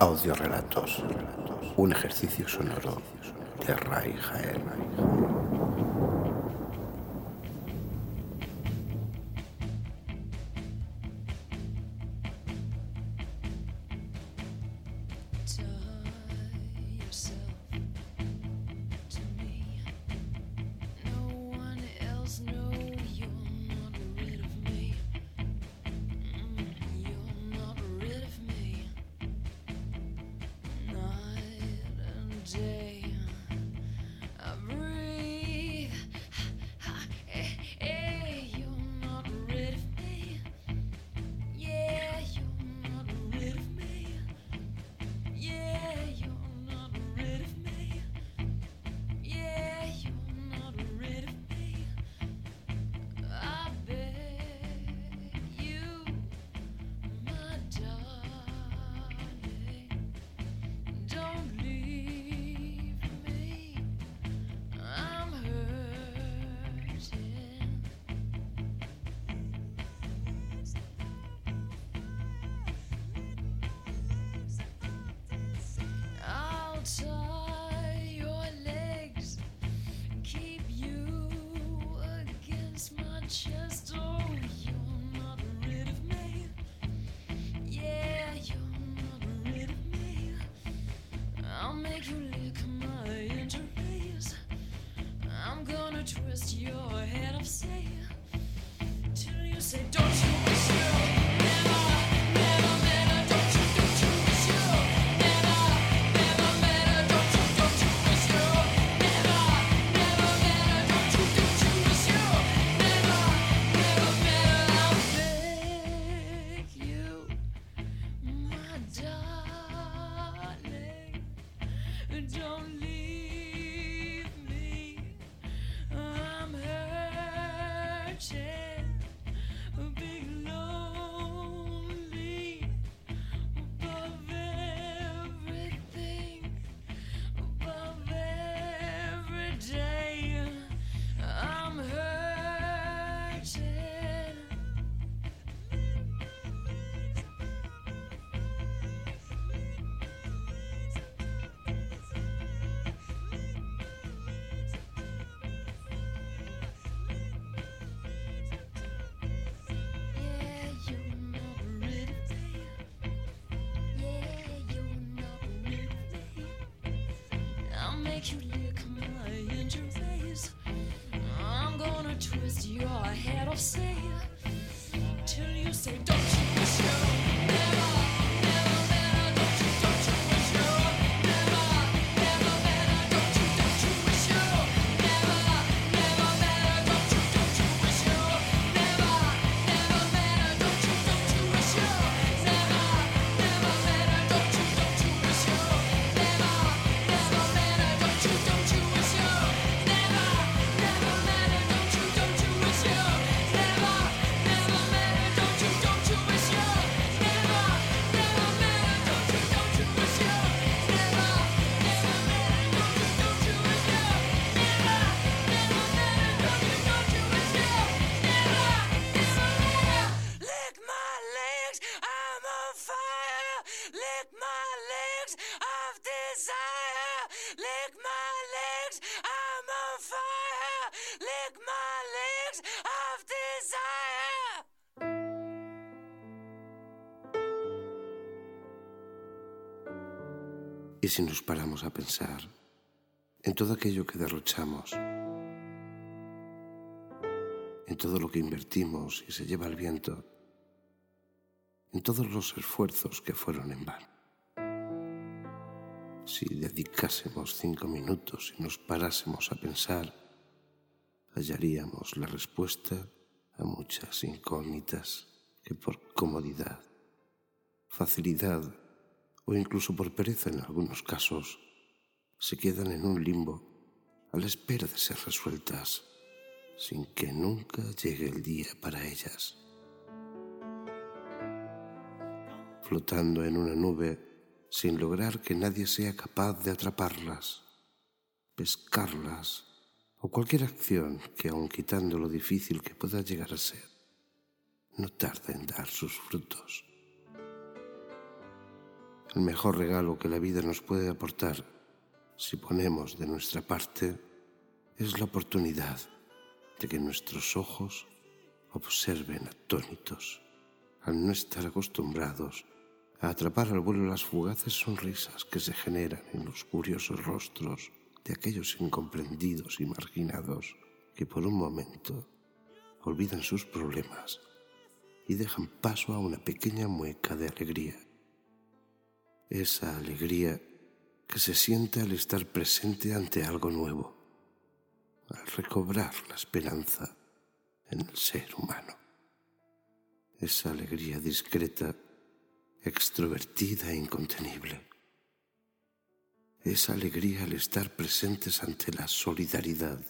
Audiorelatos, un ejercicio sonoro de Rai twist your head off sail till you say, Don't you be sure. y si nos paramos a pensar en todo aquello que derrochamos, en todo lo que invertimos y se lleva el viento, en todos los esfuerzos que fueron en vano. Si dedicásemos cinco minutos y nos parásemos a pensar, hallaríamos la respuesta a muchas incógnitas que por comodidad, facilidad o incluso por pereza en algunos casos, se quedan en un limbo a la espera de ser resueltas, sin que nunca llegue el día para ellas. Flotando en una nube, sin lograr que nadie sea capaz de atraparlas, pescarlas o cualquier acción que, aun quitando lo difícil que pueda llegar a ser, no tarde en dar sus frutos. El mejor regalo que la vida nos puede aportar, si ponemos de nuestra parte, es la oportunidad de que nuestros ojos observen atónitos, al no estar acostumbrados a atrapar al vuelo las fugaces sonrisas que se generan en los curiosos rostros de aquellos incomprendidos y marginados que por un momento olvidan sus problemas y dejan paso a una pequeña mueca de alegría. Esa alegría que se siente al estar presente ante algo nuevo, al recobrar la esperanza en el ser humano. Esa alegría discreta, extrovertida e incontenible. Esa alegría al estar presentes ante la solidaridad.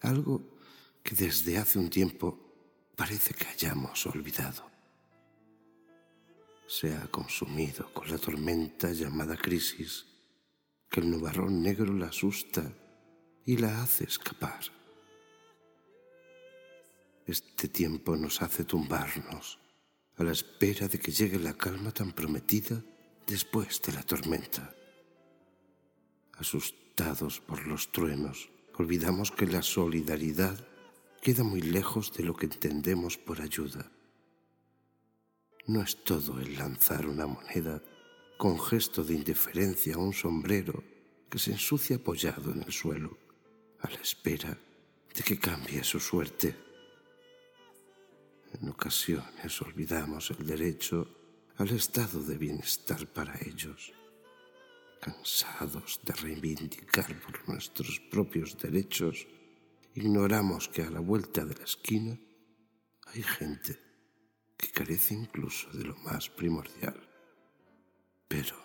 Algo que desde hace un tiempo parece que hayamos olvidado. Se ha consumido con la tormenta llamada crisis, que el nubarrón negro la asusta y la hace escapar. Este tiempo nos hace tumbarnos a la espera de que llegue la calma tan prometida después de la tormenta. Asustados por los truenos, olvidamos que la solidaridad queda muy lejos de lo que entendemos por ayuda. No es todo el lanzar una moneda con gesto de indiferencia a un sombrero que se ensucia apoyado en el suelo, a la espera de que cambie su suerte. En ocasiones olvidamos el derecho al estado de bienestar para ellos, cansados de reivindicar por nuestros propios derechos ignoramos que a la vuelta de la esquina hay gente que carece incluso de lo más primordial. Pero,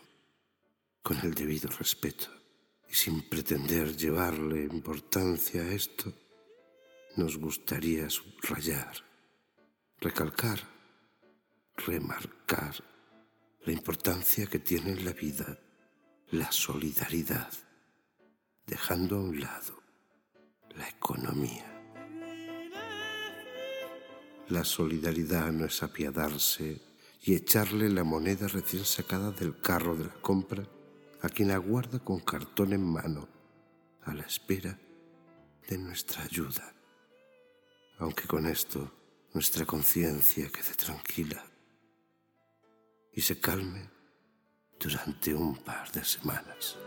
con el debido respeto y sin pretender llevarle importancia a esto, nos gustaría subrayar, recalcar, remarcar la importancia que tiene en la vida la solidaridad, dejando a un lado la economía. La solidaridad no es apiadarse y echarle la moneda recién sacada del carro de la compra a quien aguarda con cartón en mano a la espera de nuestra ayuda. Aunque con esto nuestra conciencia quede tranquila y se calme durante un par de semanas.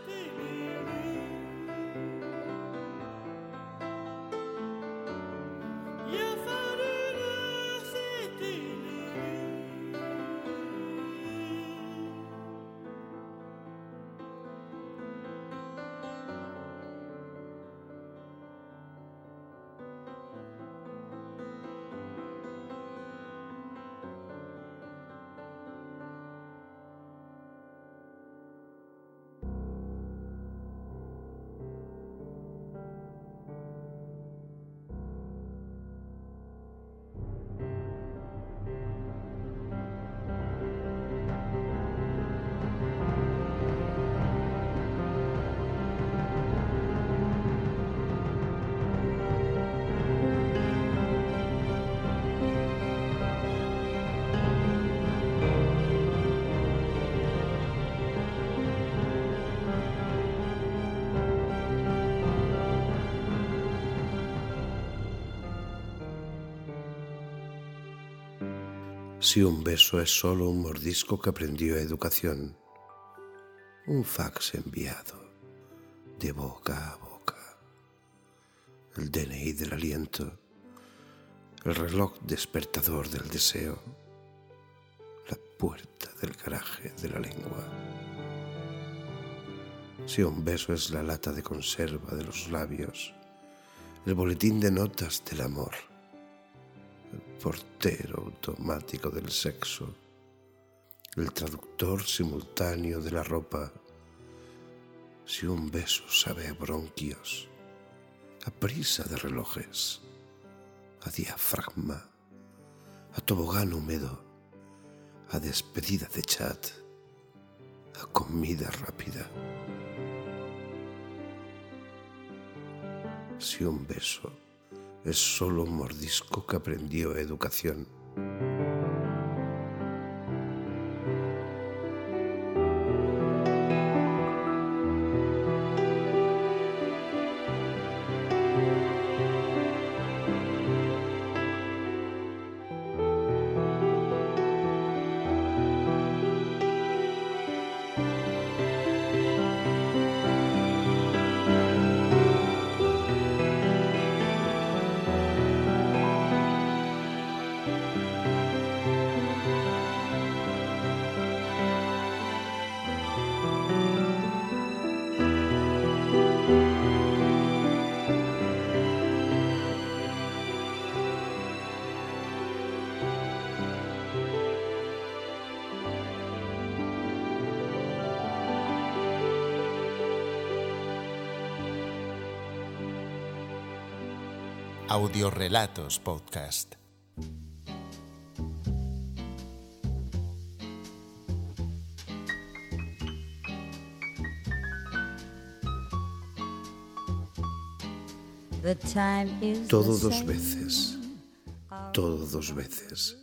Si un beso es solo un mordisco que aprendió educación, un fax enviado de boca a boca, el DNI del aliento, el reloj despertador del deseo, la puerta del garaje de la lengua. Si un beso es la lata de conserva de los labios, el boletín de notas del amor, portero automático del sexo, el traductor simultáneo de la ropa. Si un beso sabe a bronquios, a prisa de relojes, a diafragma, a tobogán húmedo, a despedida de chat, a comida rápida. Si un beso es solo un mordisco que aprendió educación. Audiorelatos Podcast. Todo dos veces. Todo dos veces.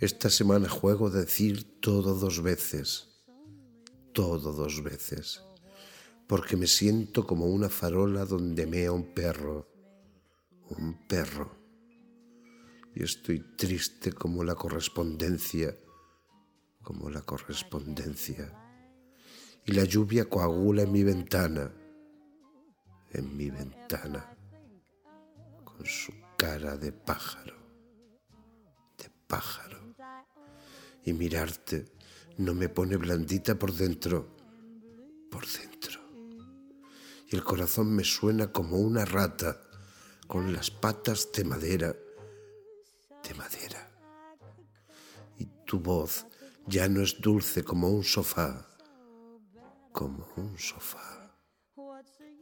Esta semana juego a decir todo dos veces. Todo dos veces. Porque me siento como una farola donde mea un perro. Un perro. Y estoy triste como la correspondencia. Como la correspondencia. Y la lluvia coagula en mi ventana. En mi ventana con su cara de pájaro, de pájaro. Y mirarte no me pone blandita por dentro, por dentro. Y el corazón me suena como una rata con las patas de madera, de madera. Y tu voz ya no es dulce como un sofá, como un sofá.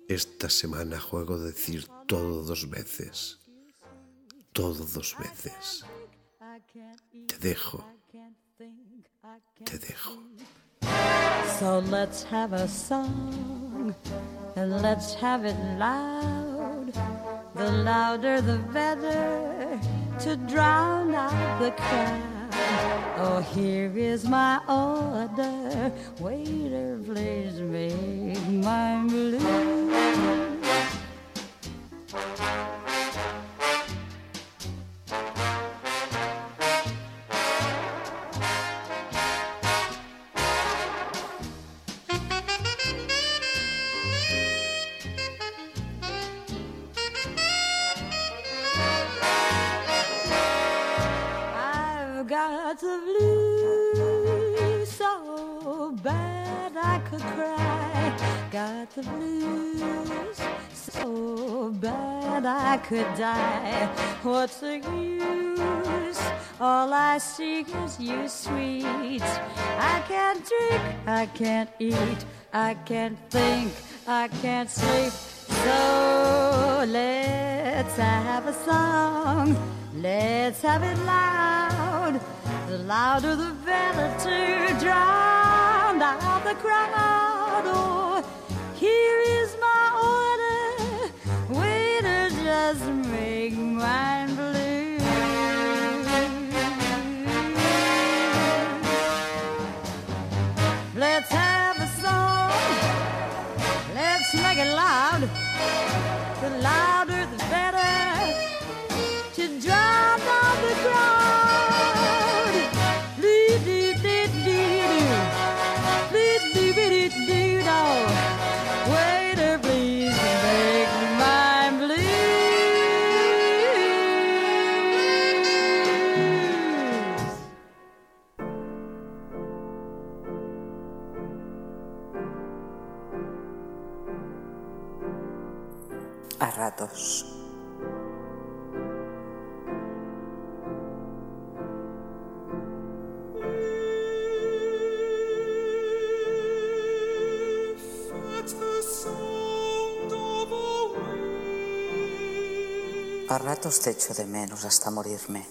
Esta semana juego decir todo dos veces. Todo dos veces. Te dejo. Te dejo. So let's have a song and let's have it loud. The louder the better to drown out the crowd. Oh, here is my order. Waiter, please make my blue. Got the blues so bad I could die. What's the use? All I seek is you, sweet. I can't drink, I can't eat, I can't think, I can't sleep. So let's have a song. Let's have it loud. The louder the better to drown out the crowd. Oh, here a ratos. Te echo de menos hasta morirme,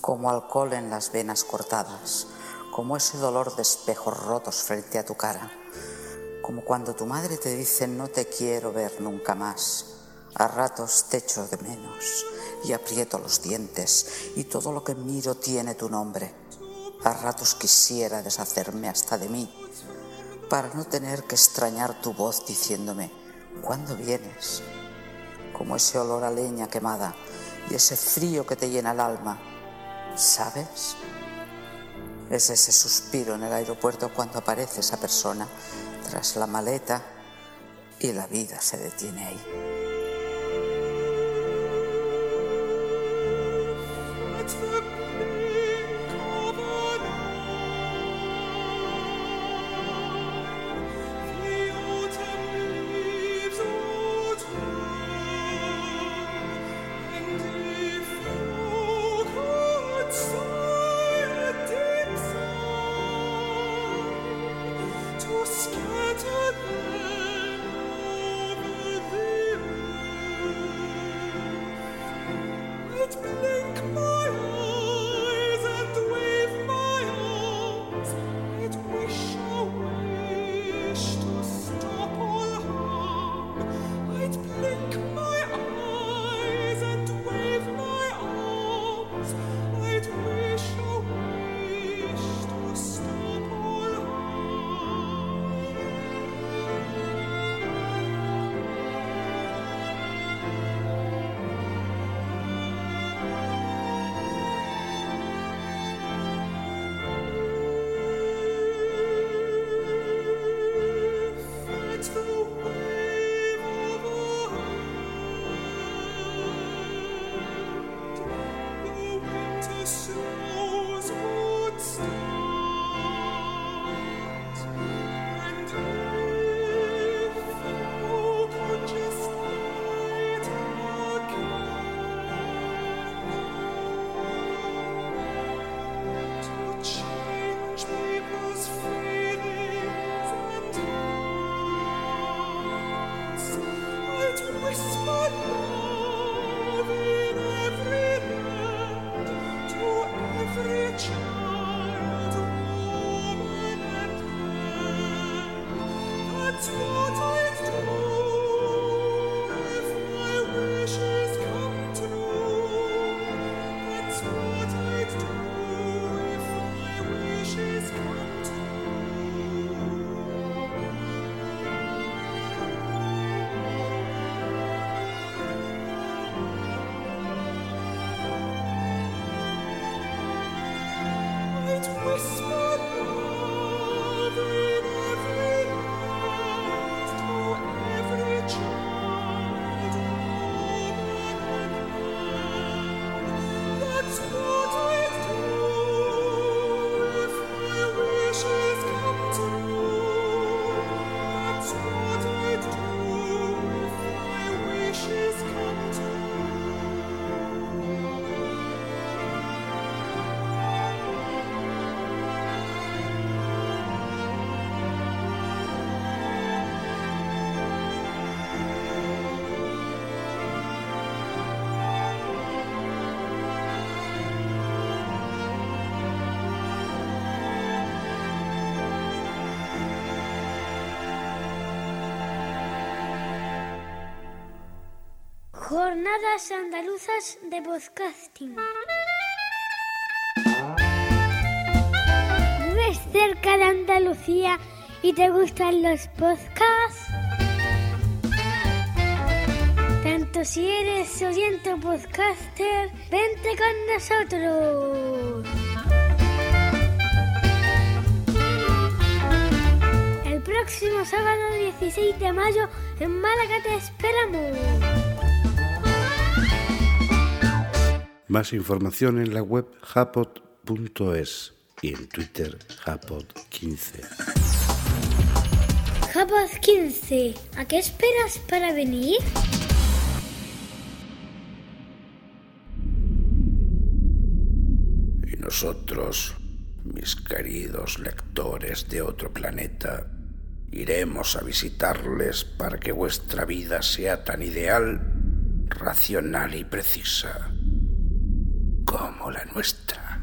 como alcohol en las venas cortadas, como ese dolor de espejos rotos frente a tu cara, como cuando tu madre te dice no te quiero ver nunca más. A ratos te echo de menos y aprieto los dientes y todo lo que miro tiene tu nombre. A ratos quisiera deshacerme hasta de mí para no tener que extrañar tu voz diciéndome, ¿cuándo vienes? Como ese olor a leña quemada y ese frío que te llena el alma. ¿Sabes? Es ese suspiro en el aeropuerto cuando aparece esa persona tras la maleta y la vida se detiene ahí. Jornadas andaluzas de podcasting. ¿Vives cerca de Andalucía y te gustan los podcasts? Tanto si eres oyente o podcaster, vente con nosotros. El próximo sábado 16 de mayo en Málaga te esperamos. Más información en la web japot.es y en Twitter japot15. Japos 15, ¿a qué esperas para venir? Y nosotros, mis queridos lectores de otro planeta, iremos a visitarles para que vuestra vida sea tan ideal, racional y precisa como la nuestra.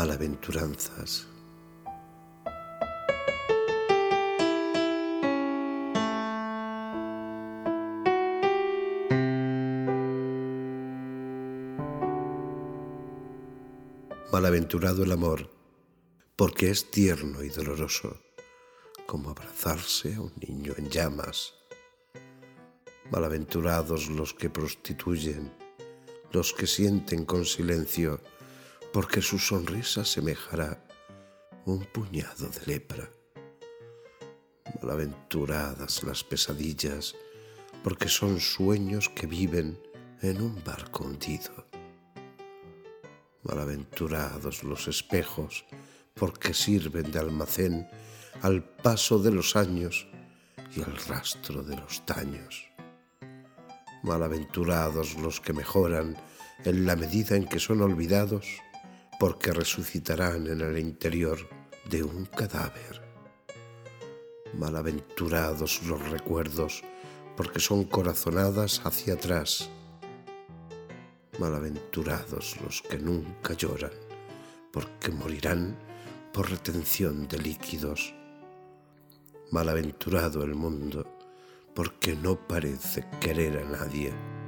Malaventuranzas. Malaventurado el amor, porque es tierno y doloroso, como abrazarse a un niño en llamas. Malaventurados los que prostituyen, los que sienten con silencio, porque su sonrisa semejará un puñado de lepra. Malaventuradas las pesadillas, porque son sueños que viven en un barco hundido. Malaventurados los espejos, porque sirven de almacén al paso de los años y al rastro de los daños. Malaventurados los que mejoran en la medida en que son olvidados, porque resucitarán en el interior de un cadáver. Malaventurados los recuerdos, porque son corazonadas hacia atrás. Malaventurados los que nunca lloran, porque morirán por retención de líquidos. Malaventurado el mundo, porque no parece querer a nadie.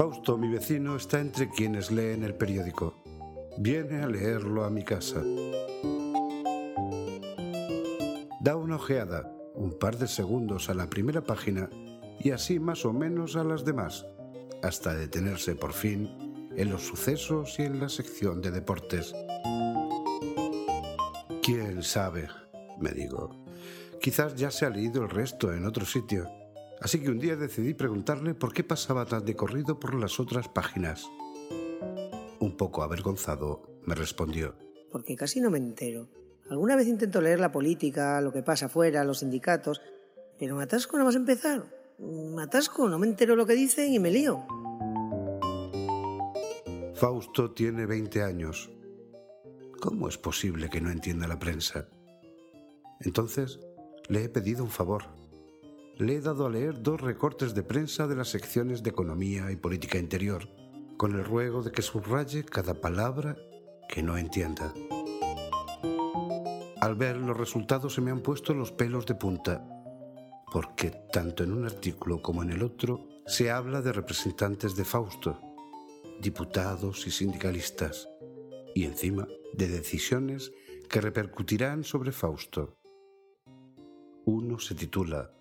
Fausto, mi vecino, está entre quienes leen el periódico. Viene a leerlo a mi casa. Da una ojeada, un par de segundos a la primera página y así más o menos a las demás, hasta detenerse por fin en los sucesos y en la sección de deportes. ¿Quién sabe? me digo. Quizás ya se ha leído el resto en otro sitio. Así que un día decidí preguntarle por qué pasaba tan de corrido por las otras páginas. Un poco avergonzado, me respondió. Porque casi no me entero. Alguna vez intento leer la política, lo que pasa afuera, los sindicatos, pero me atasco nada más empezar. Me atasco, no me entero lo que dicen y me lío. Fausto tiene 20 años. ¿Cómo es posible que no entienda la prensa? Entonces, le he pedido un favor le he dado a leer dos recortes de prensa de las secciones de Economía y Política Interior, con el ruego de que subraye cada palabra que no entienda. Al ver los resultados se me han puesto los pelos de punta, porque tanto en un artículo como en el otro se habla de representantes de Fausto, diputados y sindicalistas, y encima de decisiones que repercutirán sobre Fausto. Uno se titula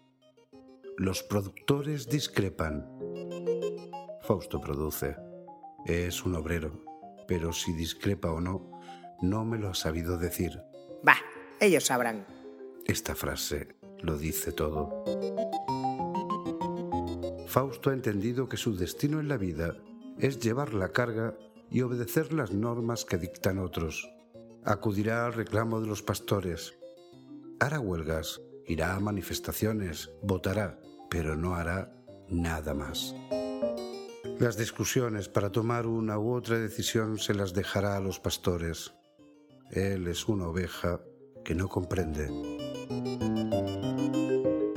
los productores discrepan. Fausto produce. Es un obrero, pero si discrepa o no, no me lo ha sabido decir. Bah, ellos sabrán. Esta frase lo dice todo. Fausto ha entendido que su destino en la vida es llevar la carga y obedecer las normas que dictan otros. Acudirá al reclamo de los pastores, hará huelgas, irá a manifestaciones, votará, pero no hará nada más. Las discusiones para tomar una u otra decisión se las dejará a los pastores. Él es una oveja que no comprende.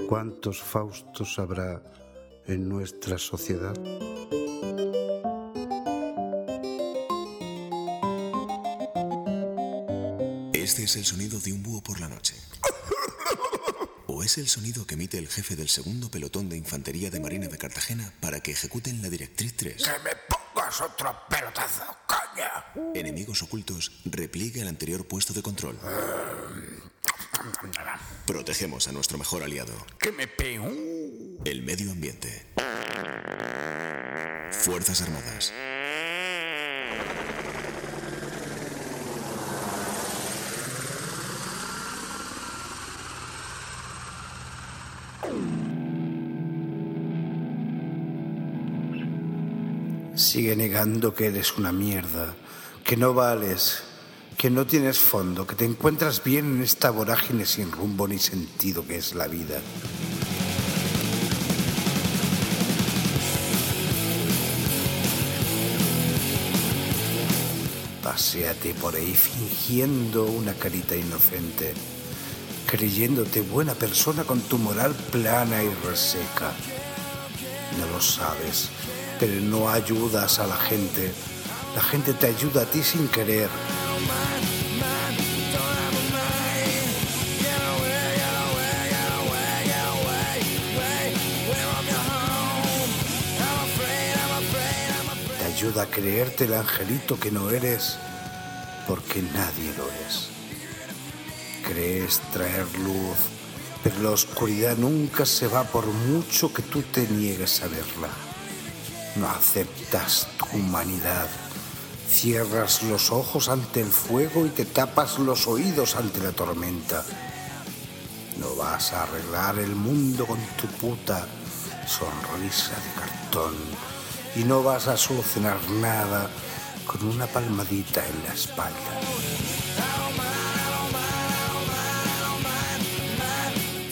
¿Cuántos Faustos habrá en nuestra sociedad? Este es el sonido de un búho por la noche. ¿O es el sonido que emite el jefe del segundo pelotón de infantería de Marina de Cartagena para que ejecuten la directriz 3? ¡Que me pongas otro pelotazo, coño! Enemigos ocultos, repliegue el anterior puesto de control. Protegemos a nuestro mejor aliado, ¡Que me pego! el medio ambiente. Fuerzas Armadas. Sigue negando que eres una mierda, que no vales, que no tienes fondo, que te encuentras bien en esta vorágine sin rumbo ni sentido que es la vida. Paséate por ahí fingiendo una carita inocente, creyéndote buena persona con tu moral plana y reseca. No lo sabes, pero no ayudas a la gente. La gente te ayuda a ti sin querer. Te ayuda a creerte el angelito que no eres porque nadie lo es. Crees traer luz, pero la oscuridad nunca se va por mucho que tú te niegues a verla. No aceptas tu humanidad. Cierras los ojos ante el fuego y te tapas los oídos ante la tormenta. No vas a arreglar el mundo con tu puta sonrisa de cartón y no vas a solucionar nada con una palmadita en la espalda.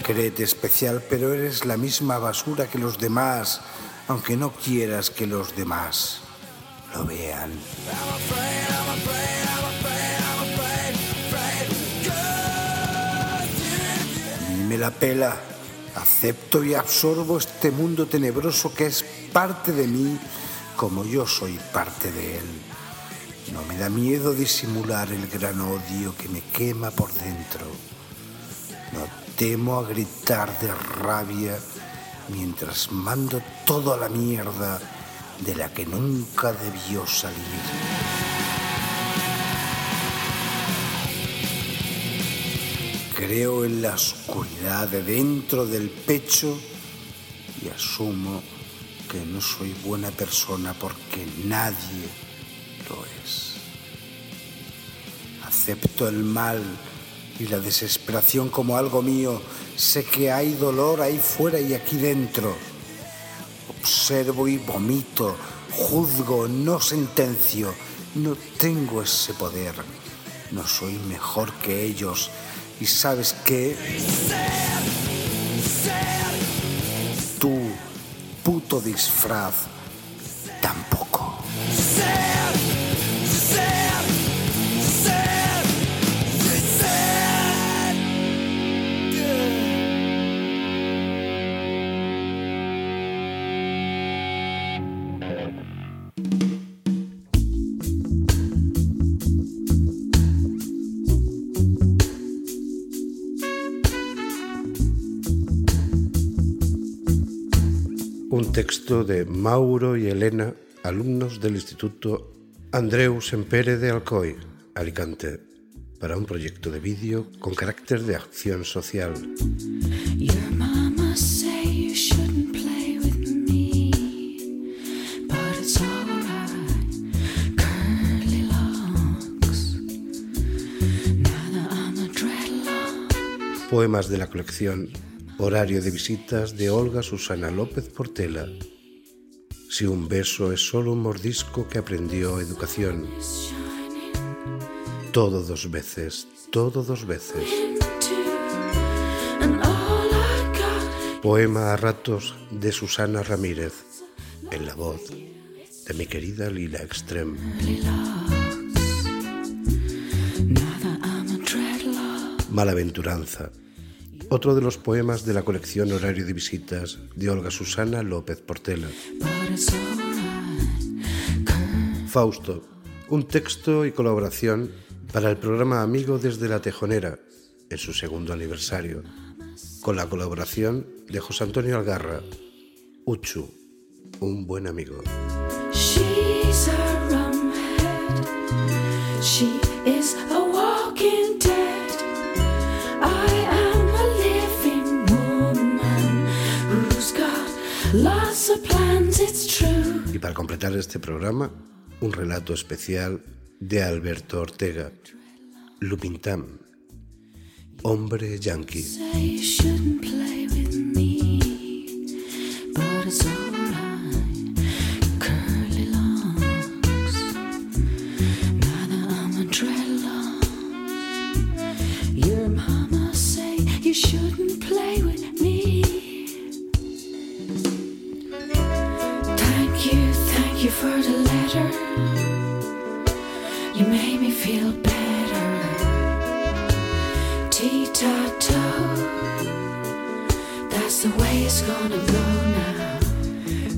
Créete especial, pero eres la misma basura que los demás, aunque no quieras que los demás lo vean. Me la pela. Acepto y absorbo este mundo tenebroso que es parte de mí como yo soy parte de él. No me da miedo disimular el gran odio que me quema por dentro. No temo a gritar de rabia mientras mando todo a la mierda de la que nunca debió salir. Creo en la oscuridad de dentro del pecho y asumo que no soy buena persona porque nadie lo es. Acepto el mal y la desesperación como algo mío. Sé que hay dolor ahí fuera y aquí dentro. Observo y vomito, juzgo, no sentencio. No tengo ese poder. No soy mejor que ellos. Y sabes qué? Tú, puto disfraz, tampoco. Texto de Mauro y Elena, alumnos del Instituto Andreu Sempere de Alcoy, Alicante, para un proyecto de vídeo con carácter de acción social. Poemas de la colección Horario de visitas de Olga Susana López Portela Si un beso es solo un mordisco que aprendió educación. Todo dos veces, todo dos veces. Poema a ratos de Susana Ramírez, en la voz de mi querida Lila Extrem. Malaventuranza, otro de los poemas de la colección Horario de Visitas de Olga Susana López Portela. Fausto, un texto y colaboración para el programa Amigo desde la Tejonera, en su segundo aniversario, con la colaboración de José Antonio Algarra, Uchu, un buen amigo. Y para completar este programa, un relato especial de Alberto Ortega, Lupintam, hombre yanqui. You made me feel better. Tea-ta-toe. That's the way it's gonna go now.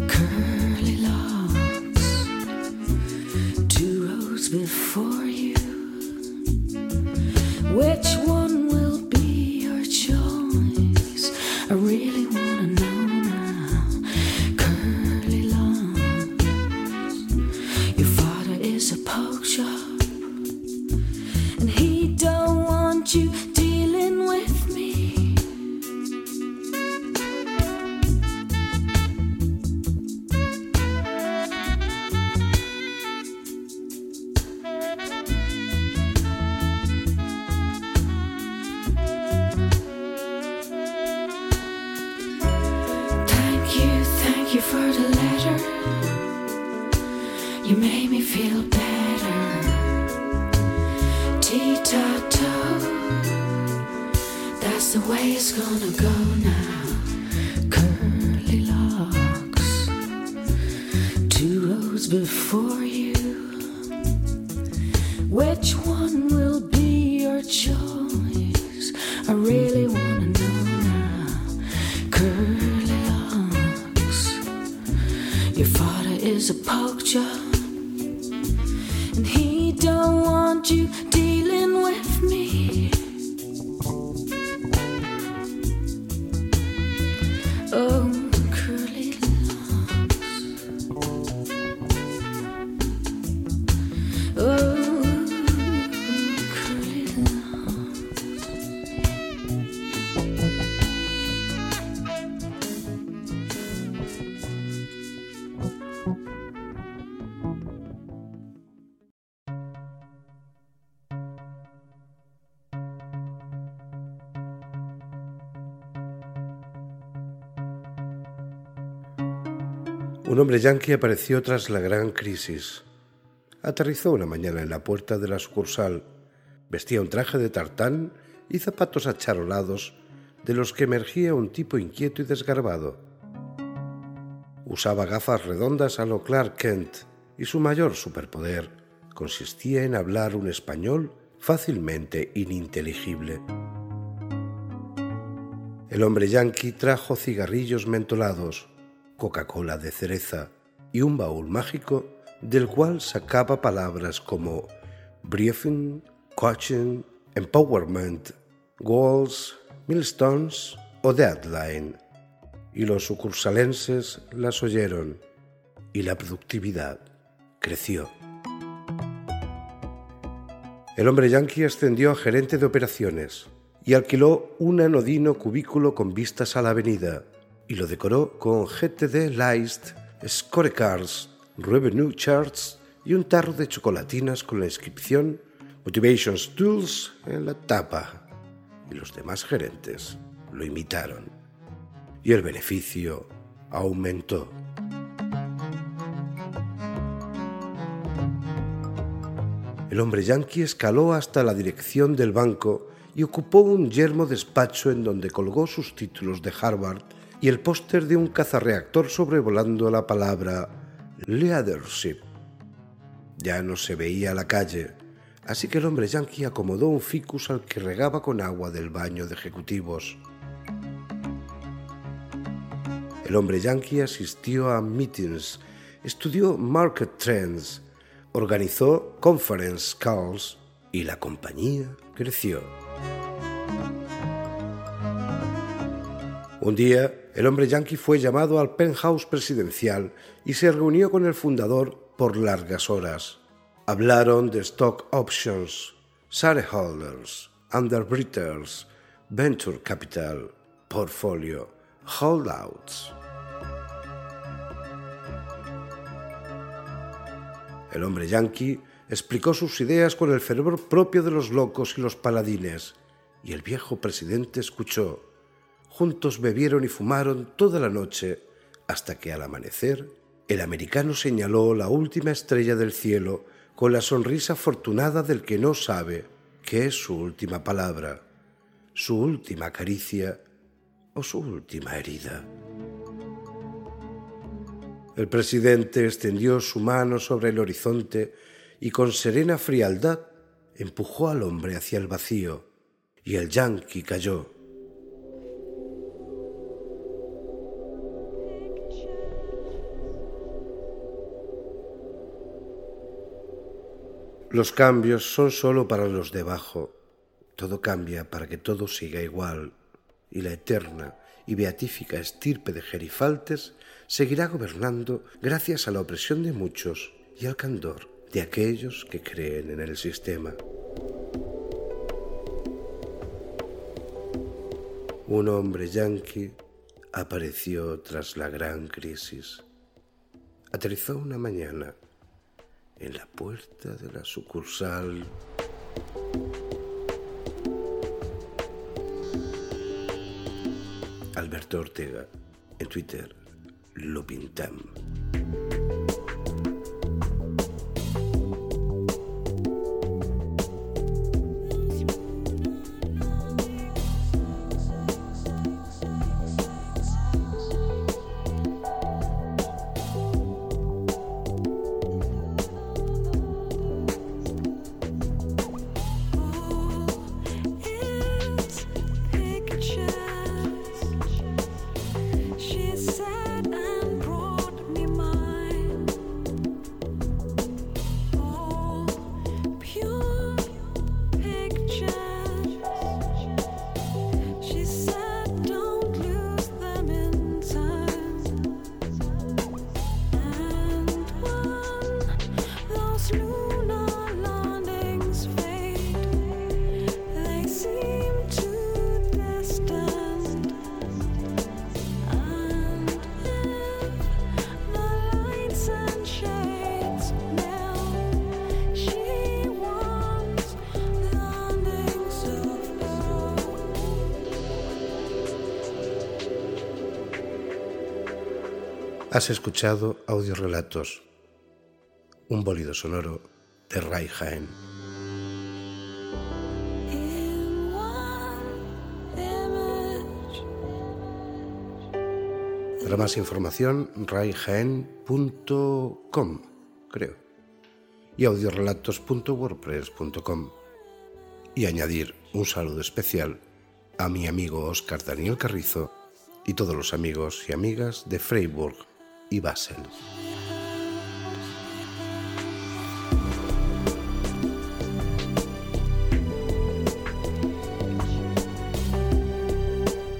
Curly locks. Two rows before You made me feel better. Tea-ta-toe. That's the way it's gonna go now. Curly locks. Two rows before you. Which one will be your choice? I really wanna know now. Curly locks. Your father is a poke hombre yanqui apareció tras la gran crisis. Aterrizó una mañana en la puerta de la sucursal. Vestía un traje de tartán y zapatos acharolados de los que emergía un tipo inquieto y desgarbado. Usaba gafas redondas a lo Clark Kent y su mayor superpoder consistía en hablar un español fácilmente ininteligible. El hombre yanqui trajo cigarrillos mentolados, Coca-Cola de cereza y un baúl mágico del cual sacaba palabras como briefing, coaching, empowerment, goals, milestones o deadline. Y los sucursalenses las oyeron y la productividad creció. El hombre yanqui ascendió a gerente de operaciones y alquiló un anodino cubículo con vistas a la avenida y lo decoró con GTD List, Scorecards, Revenue Charts y un tarro de chocolatinas con la inscripción Motivation Tools en la tapa. Y los demás gerentes lo imitaron. Y el beneficio aumentó. El hombre yanqui escaló hasta la dirección del banco y ocupó un yermo despacho en donde colgó sus títulos de Harvard y el póster de un cazarreactor sobrevolando la palabra leadership. Ya no se veía la calle, así que el hombre yanqui acomodó un ficus al que regaba con agua del baño de ejecutivos. El hombre yanqui asistió a meetings, estudió market trends, organizó conference calls y la compañía creció. Un día, el hombre yanqui fue llamado al penthouse presidencial y se reunió con el fundador por largas horas. Hablaron de stock options, shareholders, underwriters, venture capital, portfolio, holdouts. El hombre yanqui explicó sus ideas con el fervor propio de los locos y los paladines, y el viejo presidente escuchó. Juntos bebieron y fumaron toda la noche, hasta que al amanecer el americano señaló la última estrella del cielo con la sonrisa afortunada del que no sabe qué es su última palabra, su última caricia o su última herida. El presidente extendió su mano sobre el horizonte y con serena frialdad empujó al hombre hacia el vacío, y el yanqui cayó. Los cambios son solo para los de abajo. Todo cambia para que todo siga igual, y la eterna y beatífica estirpe de gerifaltes seguirá gobernando gracias a la opresión de muchos y al candor de aquellos que creen en el sistema. Un hombre yanqui apareció tras la gran crisis. Aterrizó una mañana en la puerta de la sucursal. Alberto Ortega, en Twitter, lo pintam. Has escuchado audiorelatos, un bólido sonoro de Ray Jaén. Para más información, rayjaen.com, creo, y audiorelatos.wordpress.com. Y añadir un saludo especial a mi amigo Oscar Daniel Carrizo y todos los amigos y amigas de Freiburg y Basel.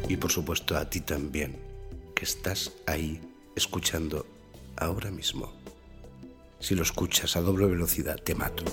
Y por supuesto a ti también, que estás ahí escuchando ahora mismo. Si lo escuchas a doble velocidad, te mato.